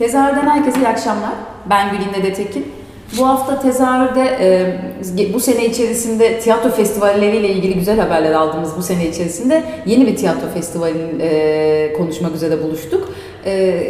Tezahürden herkese iyi akşamlar. Ben Gülinde de Tekin. Bu hafta tezahürde e, bu sene içerisinde tiyatro festivalleriyle ilgili güzel haberler aldığımız bu sene içerisinde yeni bir tiyatro festivalini e, konuşmak üzere buluştuk. E,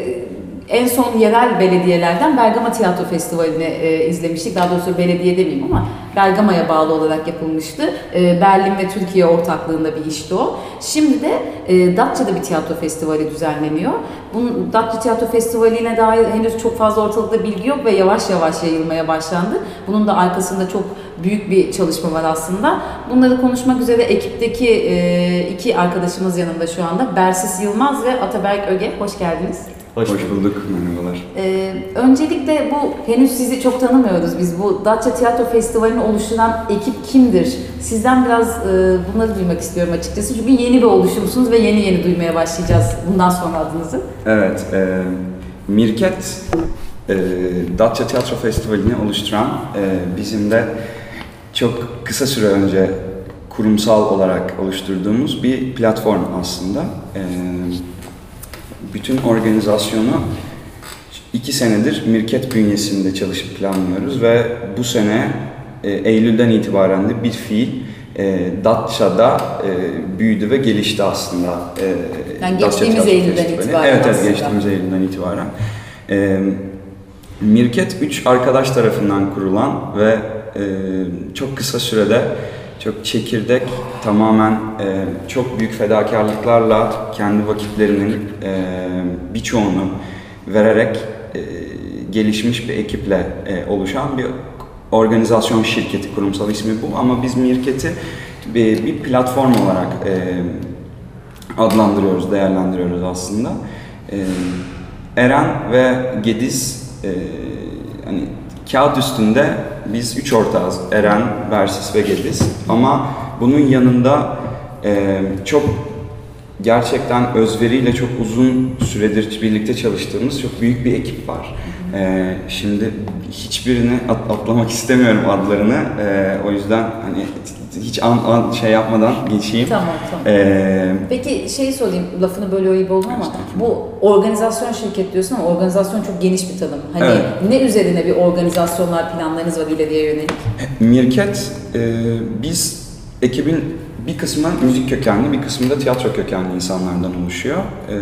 en son yerel belediyelerden Bergama Tiyatro Festivali'ni e, izlemiştik. Daha doğrusu belediye demeyeyim ama Bergama'ya bağlı olarak yapılmıştı. E, Berlin ve Türkiye ortaklığında bir işti o. Şimdi de e, Datça'da bir tiyatro festivali düzenleniyor. Bunun Datça Tiyatro Festivali'ne dair henüz çok fazla ortalıkta bilgi yok ve yavaş yavaş yayılmaya başlandı. Bunun da arkasında çok büyük bir çalışma var aslında. Bunları konuşmak üzere ekipteki e, iki arkadaşımız yanında şu anda. Bersis Yılmaz ve Ataberk Öge. Hoş geldiniz. Hoş, Hoş bulduk, merhabalar. Ee, öncelikle bu, henüz sizi çok tanımıyoruz biz. Bu Datça Tiyatro Festivali'ni oluşturan ekip kimdir? Sizden biraz e, bunları duymak istiyorum açıkçası. Çünkü yeni bir oluşumsunuz ve yeni yeni duymaya başlayacağız bundan sonra adınızı. Evet, e, Mirket e, Datça Tiyatro Festivali'ni oluşturan e, bizim de çok kısa süre önce kurumsal olarak oluşturduğumuz bir platform aslında. E, bütün organizasyonu iki senedir Mirket bünyesinde çalışıp planlıyoruz ve bu sene e, Eylül'den itibaren de bir fiil e, Datça'da e, büyüdü ve gelişti aslında. E, yani geçtiğimiz Eylül'den itibaren Evet, evet geçtiğimiz Eylül'den itibaren. E, Mirket üç arkadaş tarafından kurulan ve çok kısa sürede çok çekirdek, tamamen e, çok büyük fedakarlıklarla kendi vakitlerinin e, birçoğunu vererek e, gelişmiş bir ekiple e, oluşan bir organizasyon şirketi, kurumsal ismi bu ama biz Mirket'i bir, bir platform olarak e, adlandırıyoruz, değerlendiriyoruz aslında. E, Eren ve Gediz e, hani kağıt üstünde biz üç ortağız. Eren, Bersis ve Gediz. Ama bunun yanında e, çok gerçekten özveriyle çok uzun süredir birlikte çalıştığımız çok büyük bir ekip var. Ee, şimdi hiçbirini at, atlamak istemiyorum adlarını. Ee, o yüzden hani hiç an, an şey yapmadan geçeyim. Tamam tamam. Ee, Peki şey sorayım lafını böyle gibi oldu ama bu organizasyon şirket diyorsun ama organizasyon çok geniş bir tanım. Hani evet. ne üzerine bir organizasyonlar planlarınız var ileriye yönelik? Mirket e, biz ekibin bir kısmı müzik kökenli, bir kısmı da tiyatro kökenli insanlardan oluşuyor. Ee,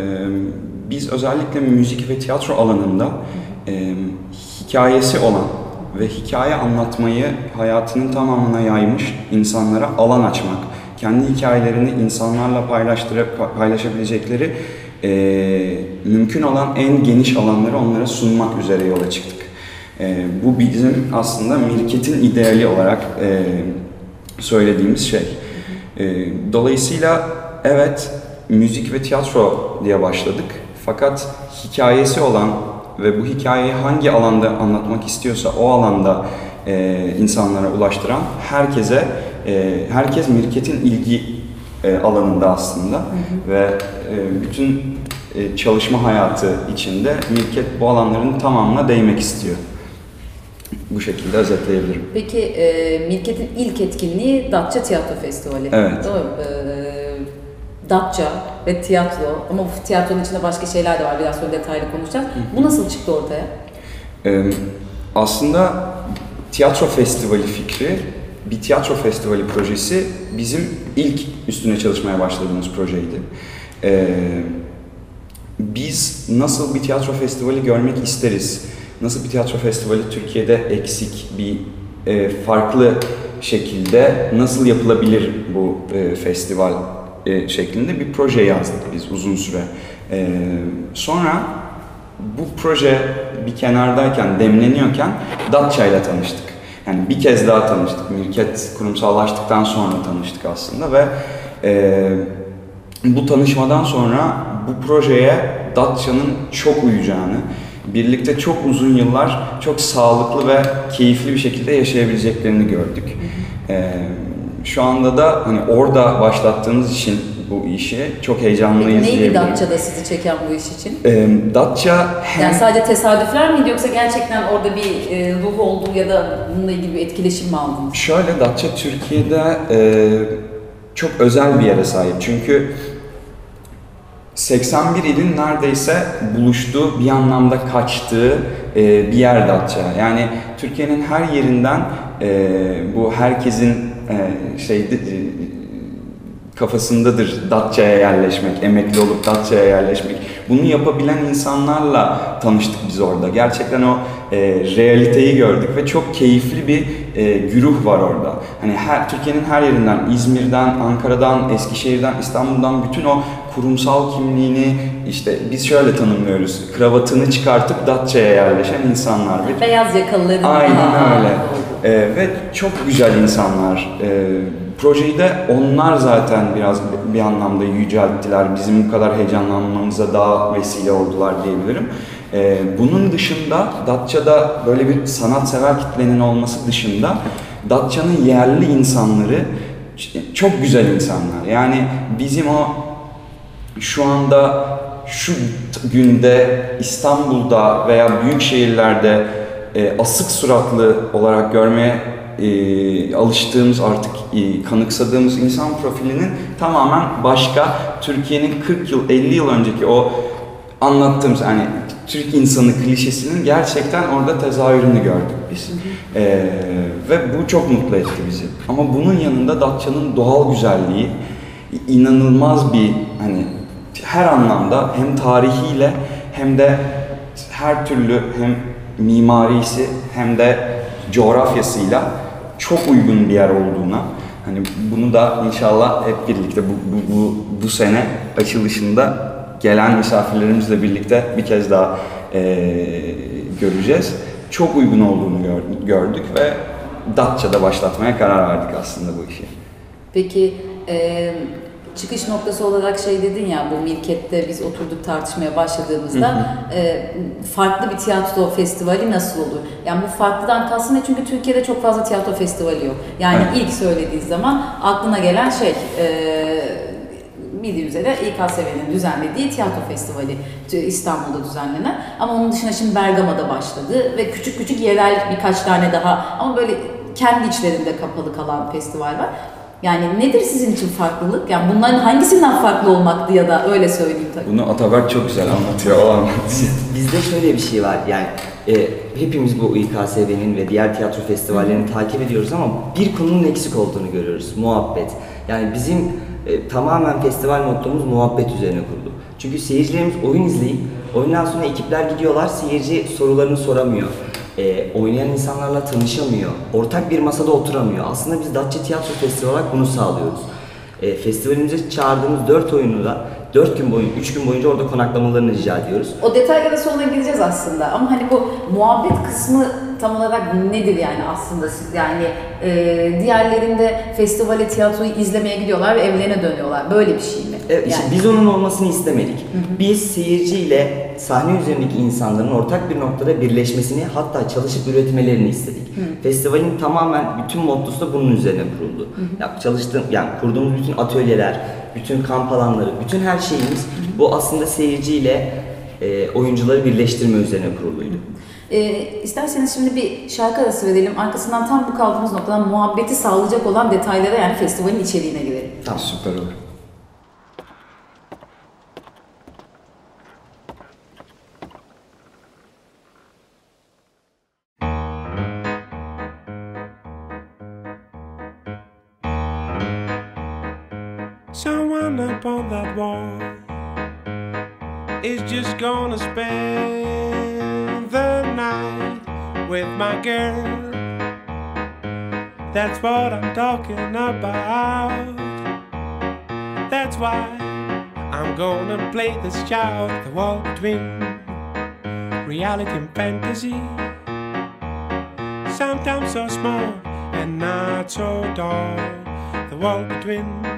biz özellikle müzik ve tiyatro alanında e, hikayesi olan ve hikaye anlatmayı hayatının tamamına yaymış insanlara alan açmak, kendi hikayelerini insanlarla paylaşabilecekleri e, mümkün olan en geniş alanları onlara sunmak üzere yola çıktık. E, bu bizim aslında mirketin ideali olarak e, söylediğimiz şey. E, dolayısıyla evet müzik ve tiyatro diye başladık. Fakat hikayesi olan ve bu hikayeyi hangi alanda anlatmak istiyorsa o alanda e, insanlara ulaştıran herkese, e, herkes mirketin ilgi e, alanında aslında hı hı. ve e, bütün e, çalışma hayatı içinde mirket bu alanların tamamına değmek istiyor. Bu şekilde özetleyebilirim. Peki e, Mirket'in ilk etkinliği Datça Tiyatro Festivali. Evet. Doğru. E, Datça ve tiyatro ama bu tiyatronun içinde başka şeyler de var biraz sonra detaylı konuşacağız. Bu nasıl çıktı ortaya? Ee, aslında tiyatro festivali fikri bir tiyatro festivali projesi bizim ilk üstüne çalışmaya başladığımız projeydi. Ee, biz nasıl bir tiyatro festivali görmek isteriz? Nasıl bir tiyatro festivali Türkiye'de eksik bir e, farklı şekilde nasıl yapılabilir bu e, festival e, şeklinde bir proje yazdık biz uzun süre. E, sonra bu proje bir kenardayken, demleniyorken Datça ile tanıştık. Yani bir kez daha tanıştık. Mirket kurumsallaştıktan sonra tanıştık aslında ve e, bu tanışmadan sonra bu projeye Datça'nın çok uyacağını, birlikte çok uzun yıllar çok sağlıklı ve keyifli bir şekilde yaşayabileceklerini gördük. Ee, şu anda da hani orada başlattığımız için bu işi çok heyecanlıyız Peki neydi Datça'da sizi çeken bu iş için? Ee, Datça hem... Yani sadece tesadüfler miydi yoksa gerçekten orada bir e, ruh olduğu ya da bununla ilgili bir etkileşim mi aldınız? Şöyle Datça Türkiye'de e, çok özel bir yere sahip. Çünkü 81 ilin neredeyse buluştuğu, bir anlamda kaçtığı e, bir yer Datça. Yani Türkiye'nin her yerinden e, bu herkesin e, şeyde e, kafasındadır Datça'ya yerleşmek, emekli olup Datça'ya yerleşmek. Bunu yapabilen insanlarla tanıştık biz orada. Gerçekten o e, realiteyi gördük ve çok keyifli bir e, güruh var orada. Hani her Türkiye'nin her yerinden, İzmir'den, Ankara'dan, Eskişehir'den, İstanbul'dan bütün o kurumsal kimliğini işte biz şöyle tanımlıyoruz. Kravatını çıkartıp Datça'ya yerleşen insanlar. Ve Beyaz yakalıların. Aynen öyle. Ee, ve çok güzel insanlar. Ee, projeyi de onlar zaten biraz bir anlamda yücelttiler. Bizim bu kadar heyecanlanmamıza daha vesile oldular diyebilirim. Ee, bunun dışında Datça'da böyle bir sanatsever kitlenin olması dışında Datça'nın yerli insanları çok güzel insanlar. Yani bizim o şu anda şu günde İstanbul'da veya büyük şehirlerde e, asık suratlı olarak görmeye e, alıştığımız artık e, kanıksadığımız insan profilinin tamamen başka Türkiye'nin 40 yıl 50 yıl önceki o anlattığımız hani Türk insanı klişesinin gerçekten orada tezahürünü gördük biz. E, ve bu çok mutlu etti bizi. Ama bunun yanında Datça'nın doğal güzelliği inanılmaz bir hani her anlamda hem tarihiyle hem de her türlü hem mimarisi hem de coğrafyasıyla çok uygun bir yer olduğuna hani bunu da inşallah hep birlikte bu, bu, bu, bu sene açılışında gelen misafirlerimizle birlikte bir kez daha eee, göreceğiz. Çok uygun olduğunu gör- gördük ve Datça'da başlatmaya karar verdik aslında bu işi. Peki e, çıkış noktası olarak şey dedin ya bu Mirket'te biz oturduk tartışmaya başladığımızda e, farklı bir tiyatro festivali nasıl olur? Yani bu farklıdan kastın ne? Çünkü Türkiye'de çok fazla tiyatro festivali yok. Yani Evet. ilk söylediği zaman aklına gelen şey e, bildiği üzere İKSV'nin düzenlediği tiyatro festivali İstanbul'da düzenlenen. Ama onun dışında şimdi Bergama'da başladı ve küçük küçük yerel birkaç tane daha ama böyle kendi içlerinde kapalı kalan festival var. Yani nedir sizin için farklılık? Yani bunların hangisinden farklı olmaktı ya da öyle söyleyeyim tabii. Bunu Ataberk çok güzel anlatıyor. O anlatsın. Bizde şöyle bir şey var yani e, hepimiz bu İKSV'nin ve diğer tiyatro festivallerini takip ediyoruz ama bir konunun eksik olduğunu görüyoruz. Muhabbet. Yani bizim e, tamamen festival mottomuz muhabbet üzerine kurulu. Çünkü seyircilerimiz oyun izleyip oyundan sonra ekipler gidiyorlar seyirci sorularını soramıyor. E, oynayan insanlarla tanışamıyor. Ortak bir masada oturamıyor. Aslında biz Datça Tiyatro Festivali olarak bunu sağlıyoruz. E, festivalimize çağırdığımız 4 oyunu da 4 gün boyunca, 3 gün boyunca orada konaklamalarını rica ediyoruz. O detaylara sonra gireceğiz aslında ama hani bu muhabbet kısmı tam olarak nedir yani aslında yani e, diğerlerinde festivale tiyatroyu izlemeye gidiyorlar ve evlerine dönüyorlar böyle bir şey mi? Evet, işte yani. biz onun olmasını istemedik. Biz seyirciyle sahne üzerindeki insanların ortak bir noktada birleşmesini hatta çalışıp üretmelerini istedik. Festivalin tamamen bütün mottosu da bunun üzerine kuruldu. Ya çalıştığım yani kurduğumuz bütün atölyeler, bütün kamp alanları, bütün her şeyimiz bu aslında seyirciyle e, oyuncuları birleştirme üzerine kuruluydu. E, isterseniz şimdi bir şarkı arası verelim arkasından tam bu kaldığımız noktadan muhabbeti sağlayacak olan detaylara yani festivalin içeriğine girelim. Tamam. Süper olur. That wall is just gonna spend the night with my girl. That's what I'm talking about. That's why I'm gonna play this child the wall between reality and fantasy. Sometimes so small and not so tall. The wall between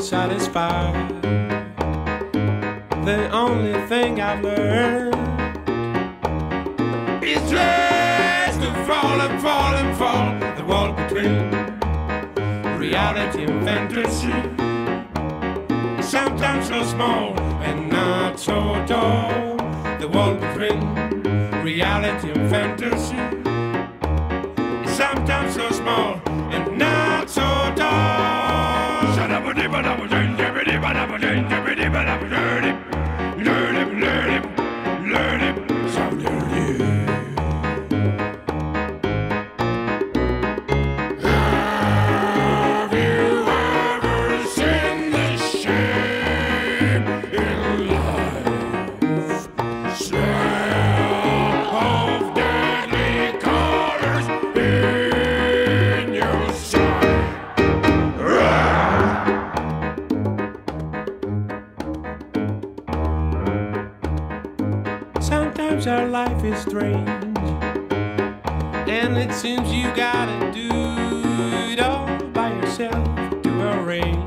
satisfied. the only thing I've learned is just to fall and fall and fall. The wall between reality and fantasy. Sometimes so small and not so tall. The wall between reality and fantasy. Sometimes so small and not so life is strange, and it seems you gotta do it all by yourself to arrange.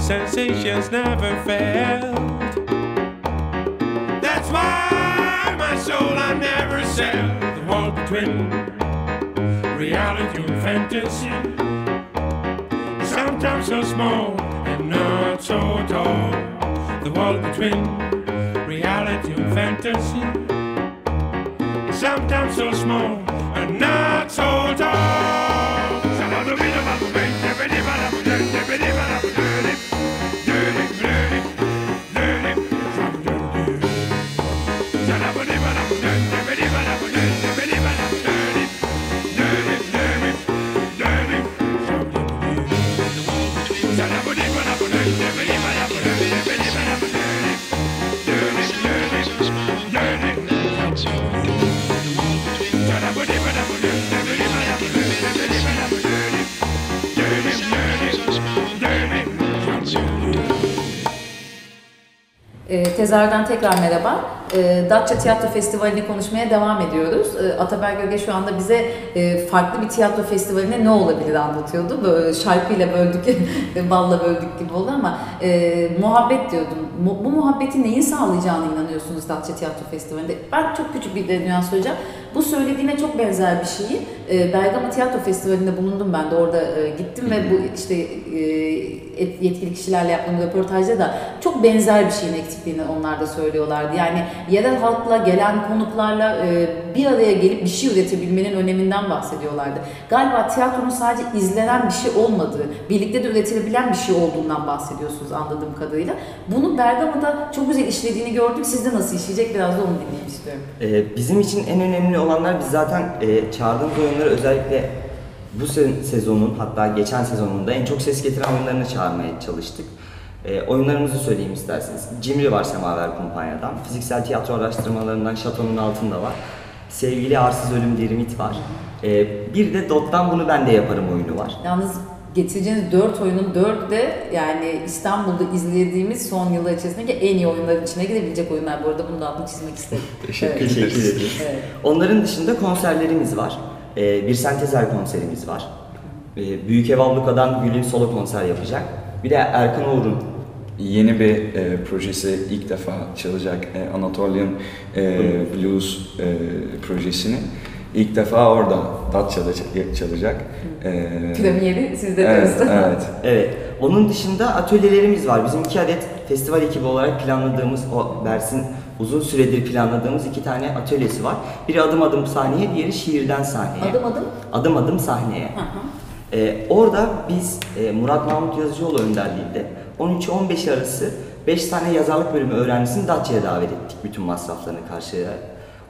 Sensations never failed. That's why my soul I never sell. The wall between reality and fantasy. Sometimes so small and not so tall. The wall between your fantasy. Sometimes so small and not so tall. Sound of the rhythm of the Tezahürden tekrar merhaba. E, Datça Tiyatro Festivali'ni konuşmaya devam ediyoruz. E, Ataber Göge şu anda bize e, farklı bir tiyatro festivaline ne olabilir anlatıyordu. Böyle şarkıyla böldük, balla böldük gibi oldu ama e, muhabbet diyordum. Mu- bu muhabbeti neyin sağlayacağına inanıyorsunuz Datça Tiyatro Festivali'nde? Ben çok küçük bir nüans söyleyeceğim. Bu söylediğine çok benzer bir şeyi e, Bergama Tiyatro Festivali'nde bulundum ben de orada e, gittim ve bu işte e, et- yetkili kişilerle yaptığım röportajda da çok benzer bir şeyin eksikliğini onlar da söylüyorlardı. Yani yerel halkla gelen konuklarla e, bir araya gelip bir şey üretebilmenin öneminden bahsediyorlardı. Galiba tiyatronun sadece izlenen bir şey olmadığı, birlikte de üretilebilen bir şey olduğundan bahsediyorsunuz anladığım kadarıyla. Bunu Bergama'da çok güzel işlediğini gördük. Sizde nasıl işleyecek biraz da onu dinlemek istiyorum. Ee, bizim için en önemli olanlar biz zaten e, çağırdığımız oyunları özellikle bu se- sezonun hatta geçen sezonunda en çok ses getiren oyunlarını çağırmaya çalıştık. E, oyunlarımızı söyleyeyim isterseniz. Cimri var Semaver Kumpanya'dan. Fiziksel tiyatro araştırmalarından Şatonun Altında var. Sevgili Arsız Ölüm Dirimit var. E, bir de Dot'tan Bunu Ben de Yaparım oyunu var. Yalnız getireceğiniz 4 oyunun 4 de yani İstanbul'da izlediğimiz son yıllar içerisindeki en iyi oyunların içine girebilecek oyunlar. Bu arada bunu da altını çizmek istedim. Teşekkür Evet. Teşekkür ederiz. ederiz. Evet. Onların dışında konserlerimiz var. Ee, bir sentezer konserimiz var. Ee, Büyük Ev Abluka'dan Gül'ün solo konser yapacak. Bir de Erkan Oğur'un Yeni bir e, projesi ilk defa çalacak e, Anatolian e, Blues e, projesini. İlk defa orada Datça'da çalacak. E, Premieri sizde evet, evet. Evet. Onun dışında atölyelerimiz var. Bizim iki adet festival ekibi olarak planladığımız, o Bersin uzun süredir planladığımız iki tane atölyesi var. Biri adım adım sahneye, diğeri şiirden sahneye. Adım adım. Adım adım sahneye. Hı hı. Ee, orada biz e, Murat Mahmut Yazıcıoğlu önderliğinde 13-15 arası 5 tane yazarlık bölümü öğrencisini Datça'ya davet ettik bütün masraflarını karşılayarak.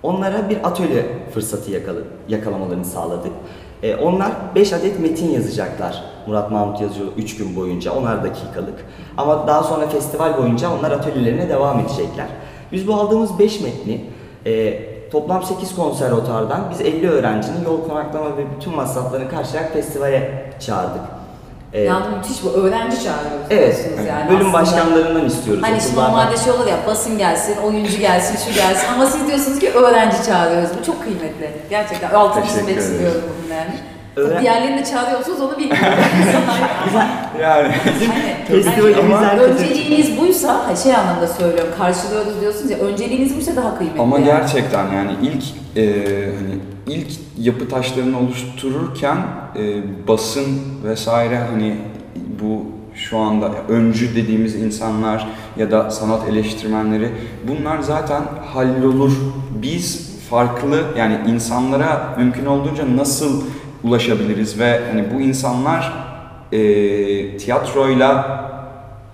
Onlara bir atölye fırsatı yakalı, yakalamalarını sağladık. Ee, onlar 5 adet metin yazacaklar Murat Mahmut Yazıcıoğlu 3 gün boyunca, 10'ar dakikalık. Ama daha sonra festival boyunca onlar atölyelerine devam edecekler. Biz bu aldığımız 5 metni e, toplam 8 konservatuardan biz 50 öğrencinin yol konaklama ve bütün masraflarını karşılayarak festivale çağırdık. Ee, Yalnız müthiş bu. Öğrenci çağırıyoruz evet, diyorsunuz yani bölüm aslında. başkanlarından istiyoruz. Hani şimdi normalde şey olur ya basın gelsin, oyuncu gelsin, şu gelsin ama siz diyorsunuz ki öğrenci çağırıyoruz. Bu çok kıymetli. Gerçekten altını çizmek istiyorum bunun yani. Öğren- Diğerlerini de çağırıyor musunuz onu bilmiyorum. Yani hani herkese- önceliğiniz buysa, ha, şey anlamda söylüyorum, karşılıyoruz diyorsunuz ya, önceliğiniz buysa daha kıymetli. Ama yani. gerçekten yani ilk e, hani ilk yapı taşlarını oluştururken e, basın vesaire hani bu şu anda öncü dediğimiz insanlar ya da sanat eleştirmenleri bunlar zaten hallolur. Biz farklı yani insanlara mümkün olduğunca nasıl ulaşabiliriz ve hani bu insanlar e, tiyatroyla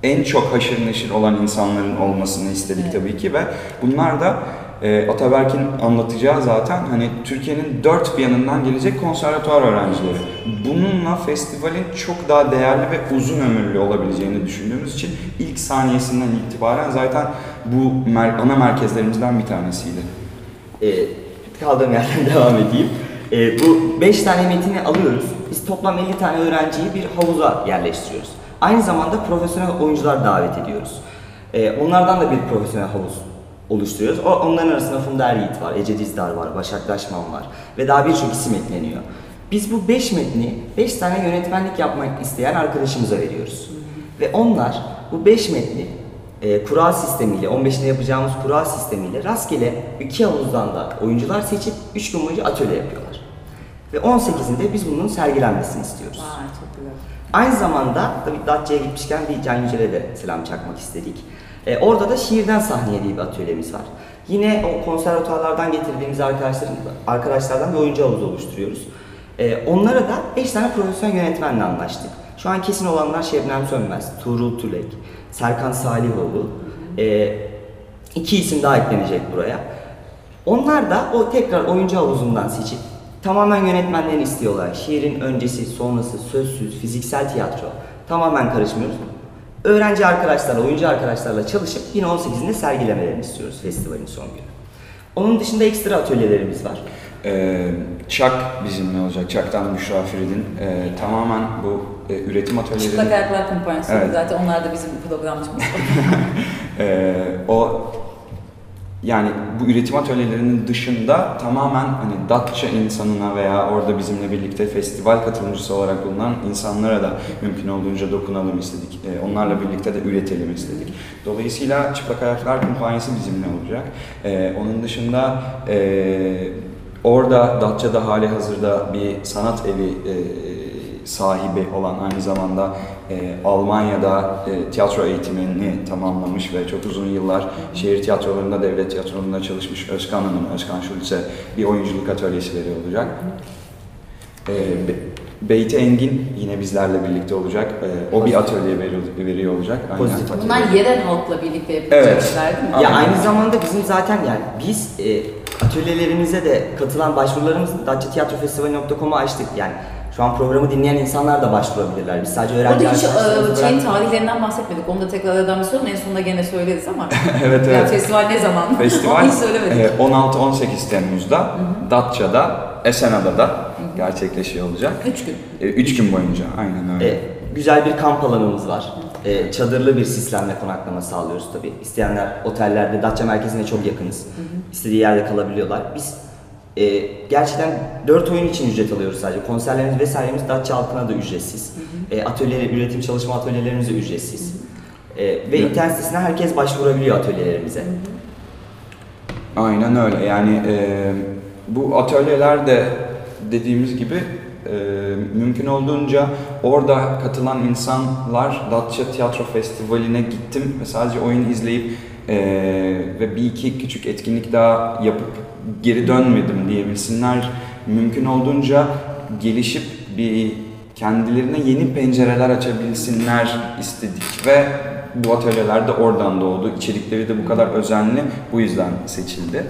en çok haşır neşir olan insanların olmasını istedik Evet. tabii ki ve bunlar da e, Ataberk'in anlatacağı zaten hani Türkiye'nin dört bir yanından gelecek konservatuvar öğrencileri. Bununla festivalin çok daha değerli ve uzun ömürlü olabileceğini düşündüğümüz için ilk saniyesinden itibaren zaten bu mer- ana merkezlerimizden bir tanesiydi. e, kaldığım yerden devam edeyim. E, bu 5 tane metini alıyoruz. Biz toplam 50 tane öğrenciyi bir havuza yerleştiriyoruz. Aynı zamanda profesyonel oyuncular davet ediyoruz. E, onlardan da bir profesyonel havuz oluşturuyoruz. O, onların arasında Funda Er Yiğit var, Ece Dizdar var, Başak Daşman var ve daha birçok isim ekleniyor. Biz bu 5 metni 5 tane yönetmenlik yapmak isteyen arkadaşımıza veriyoruz. Ve onlar bu 5 metni e, kura sistemiyle, 15'inde yapacağımız kura sistemiyle rastgele iki havuzdan da oyuncular seçip 3 gün boyunca atölye yapıyorlar. Ve 18'inde biz bunun sergilenmesini istiyoruz. Vay çok güzel. Aynı zamanda tabii Datça'ya gitmişken bir Can Yücel'e de selam çakmak istedik. E, orada da şiirden sahneye diye bir atölyemiz var. Yine o konservatuarlardan getirdiğimiz arkadaşların, arkadaşlardan bir oyuncu havuzu oluşturuyoruz. E, onlara da 5 tane profesyonel yönetmenle anlaştık. Şu an kesin olanlar Şebnem Sönmez, Tuğrul Tülek, Serkan Salihoğlu. E, iki isim daha eklenecek buraya. Onlar da o tekrar oyuncu havuzundan seçip tamamen yönetmenlerin istiyorlar. Şiirin öncesi, sonrası, sözsüz, fiziksel tiyatro tamamen karışmıyoruz. Öğrenci arkadaşlarla, oyuncu arkadaşlarla çalışıp yine 18'inde sergilemelerini istiyoruz festivalin son günü. Onun dışında ekstra atölyelerimiz var. Ee, Çak bizimle olacak. Çak'tan Büşra Firid'in e, tamamen bu e, üretim atölyeleri. Çıplak Ayaklar Kumpanyası Evet. zaten onlar da bizim programcımız. Ee, o yani bu üretim atölyelerinin dışında tamamen hani Datça insanına veya orada bizimle birlikte festival katılımcısı olarak bulunan insanlara da mümkün olduğunca dokunalım istedik. Ee, onlarla birlikte de üretelim istedik. Dolayısıyla Çıplak Ayaklar Kumpanyası bizimle olacak. Ee, onun dışında e, orada Datça'da hali hazırda bir sanat evi e, sahibi olan aynı zamanda e, Almanya'da e, tiyatro eğitimini tamamlamış ve çok uzun yıllar şehir tiyatrolarında, devlet tiyatrolarında çalışmış Özkan Hanım, Özkan Schulze bir oyunculuk atölyesi veriyor olacak. E, Be- Beyti Engin yine bizlerle birlikte olacak. E, o bir atölye veriyor, veriyor olacak. Aynen. Pozitif atölye. Bunlar yerel halkla birlikte yapılacak Evet. değil mi? Ya aynı zamanda bizim zaten yani biz e, atölyelerimize de katılan başvurularımızı datçatiyatrofestivali.com'a açtık. Yani şu an programı dinleyen insanlar da başvurabilirler. Biz sadece öğrenci Orada hiç e, şeyin tarihlerinden bahsetmedik. Onu da tekrardan bir sorun. En sonunda gene söyleriz ama. Evet, evet. festival ne zaman? Festival Onu hiç söylemedik. e, 16-18 Temmuz'da Datça'da, Esenada'da gerçekleşiyor olacak. Üç gün. E, üç gün boyunca aynen öyle. E, güzel bir kamp alanımız var. E, çadırlı bir sistemle konaklama sağlıyoruz tabii. İsteyenler otellerde, Datça merkezine çok yakınız. İstediği yerde kalabiliyorlar. Biz e, gerçekten 4 oyun için ücret alıyoruz sadece. Konserlerimiz vesairemiz Datça halkına da ücretsiz. E, atölye, üretim çalışma atölyelerimiz de ücretsiz. E, ve Evet. internet sitesine herkes başvurabiliyor atölyelerimize. Aynen öyle. Yani e, bu atölyelerde dediğimiz gibi e, mümkün olduğunca orada katılan insanlar Datça Tiyatro Festivali'ne gittim ve sadece oyun izleyip e, ve bir iki küçük etkinlik daha yapıp geri dönmedim diyebilsinler. Mümkün olduğunca gelişip bir kendilerine yeni pencereler açabilsinler istedik ve bu atölyeler de oradan doğdu. İçerikleri de bu kadar özenli bu yüzden seçildi.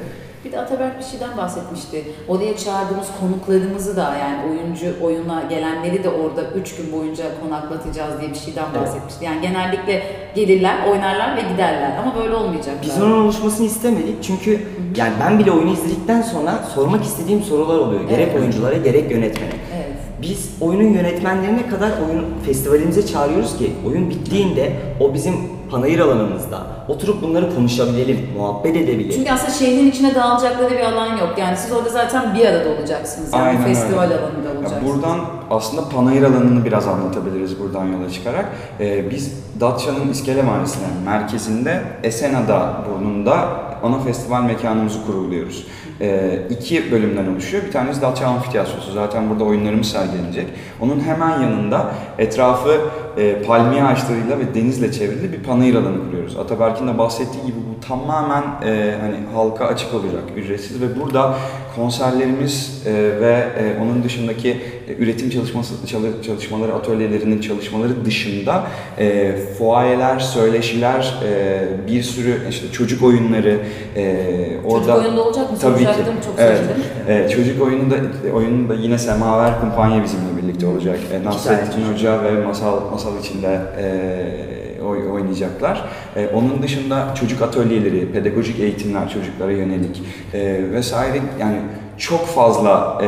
Bir de Ataberk bir şeyden bahsetmişti. Oraya çağırdığımız konuklarımızı da yani oyuncu oyuna gelenleri de orada 3 gün boyunca konaklatacağız diye bir şeyden Evet. bahsetmişti. Yani genellikle gelirler, oynarlar ve giderler ama böyle olmayacak. Biz onun oluşmasını istemedik çünkü yani ben bile oyunu izledikten sonra sormak istediğim sorular oluyor. Gerek Evet. oyunculara gerek yönetmene. Evet. Biz oyunun yönetmenlerine kadar oyun festivalimize çağırıyoruz ki oyun bittiğinde o bizim panayır alanımızda oturup bunları konuşabilelim, muhabbet edebilelim. Çünkü aslında şehrin içine dağılacakları bir alan yok. Yani siz orada zaten bir arada olacaksınız. Yani Aynen festival öyle. alanında Ya olacaksınız. buradan aslında panayır alanını biraz anlatabiliriz buradan yola çıkarak. Ee, biz Datça'nın İskele Mahallesi'nin merkezinde Esenada burnunda ana festival mekanımızı kuruluyoruz. Ee, iki bölümden oluşuyor. Bir tanesi Datça Amfiteyatrosu. Zaten burada oyunlarımız sergilenecek. Onun hemen yanında etrafı e, palmiye ağaçlarıyla ve denizle çevrili bir panayır alanı kuruyoruz. Ataberk'in de bahsettiği gibi bu tamamen e, hani halka açık olacak, ücretsiz ve burada konserlerimiz e, ve e, onun dışındaki e, üretim çalışması çalı- çalışmaları, atölyelerinin çalışmaları dışında e, fuayeler, söyleşiler, e, bir sürü işte çocuk oyunları e, orada Çocuk oyunda olacak mı? Tabii ki. Çok evet. E, çocuk oyununda oyununda yine Semaver Kumpanya bizimle birlikte olacak. E, Nasrettin Hoca ve masal masal içinde e, oy- oynayacaklar. E, onun dışında çocuk atölyeleri, pedagojik eğitimler çocuklara yönelik e, vesaire yani çok fazla e,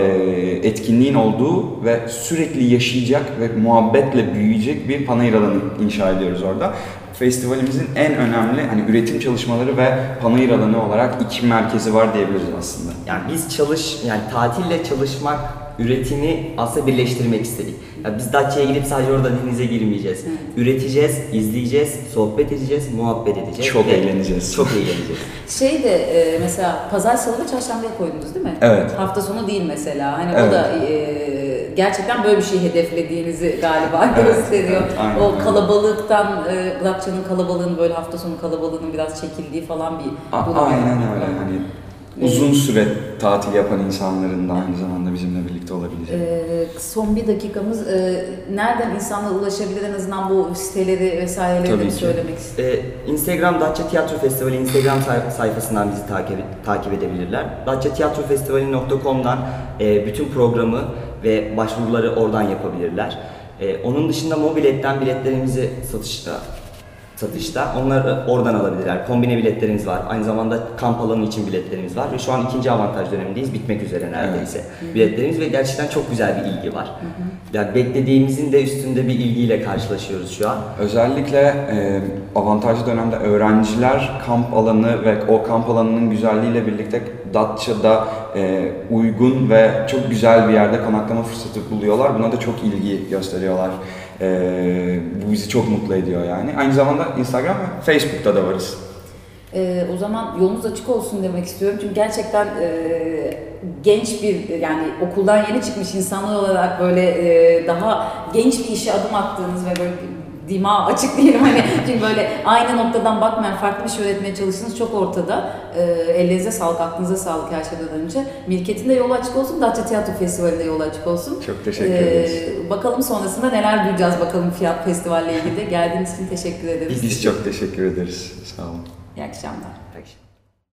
etkinliğin olduğu ve sürekli yaşayacak ve muhabbetle büyüyecek bir panayır alanı inşa ediyoruz orada. Festivalimizin en önemli hani üretim çalışmaları ve panayır alanı olarak iki merkezi var diyebiliriz aslında. Yani biz çalış, yani tatille çalışmak, üretimi aslında birleştirmek istedik. Yani biz Datça'ya gidip sadece orada denize girmeyeceğiz. Üreteceğiz, izleyeceğiz, sohbet edeceğiz, muhabbet edeceğiz. Çok ve eğleneceğiz. Çok eğleneceğiz. Şey de e, mesela pazar salı ve çarşambaya koydunuz değil mi? Evet. Hafta sonu değil mesela. Hani Evet. o da e, gerçekten böyle bir şey hedeflediğinizi galiba Evet, gösteriyor. evet, aynen o kalabalıktan, e, Datça'nın kalabalığının böyle hafta sonu kalabalığının biraz çekildiği falan bir A- durum. Aynen öyle hani uzun süre tatil yapan insanların da aynı zamanda bizimle birlikte olabilecek. Ee, son bir dakikamız. Ee, nereden insanlar ulaşabilir en azından bu siteleri vesaireleri de Tabii bir ki. söylemek istedim. Ee, Instagram Datça Tiyatro Festivali Instagram say- sayfasından bizi takip takip edebilirler. datçatiyatrofestivali.com'dan e, bütün programı ve başvuruları oradan yapabilirler. E, onun dışında mobiletten biletlerimizi satışta satışta. Onları oradan alabilirler. Kombine biletlerimiz var. Aynı zamanda kamp alanı için biletlerimiz var. Ve şu an ikinci avantaj dönemindeyiz. Bitmek üzere neredeyse. Biletlerimiz ve gerçekten çok güzel bir ilgi var. Yani beklediğimizin de üstünde bir ilgiyle karşılaşıyoruz şu an. Özellikle e, avantajlı dönemde öğrenciler kamp alanı ve o kamp alanının güzelliğiyle birlikte Datça'da e, uygun ve çok güzel bir yerde konaklama fırsatı buluyorlar. Buna da çok ilgi gösteriyorlar. E, bu bizi çok mutlu ediyor yani. Aynı zamanda Instagram ve Facebook'ta da varız. Ee, o zaman yolunuz açık olsun demek istiyorum. Çünkü gerçekten e, genç bir yani okuldan yeni çıkmış insanlar olarak böyle e, daha genç bir işe adım attığınız ve böyle dima açık diyelim hani çünkü böyle aynı noktadan bakmayan farklı bir şey öğretmeye çalıştığınız çok ortada. E, ellerinize sağlık, aklınıza sağlık her şeyden önce. Mirket'in de yolu açık olsun, Datça Tiyatro Festivali'nde yolu açık olsun. Çok teşekkür Ee, ederiz. Bakalım sonrasında neler duyacağız bakalım Fiyat Festival'le ilgili de. Geldiğiniz için teşekkür ederiz. Biz çok teşekkür ederiz. Sağ olun. İyi akşamlar.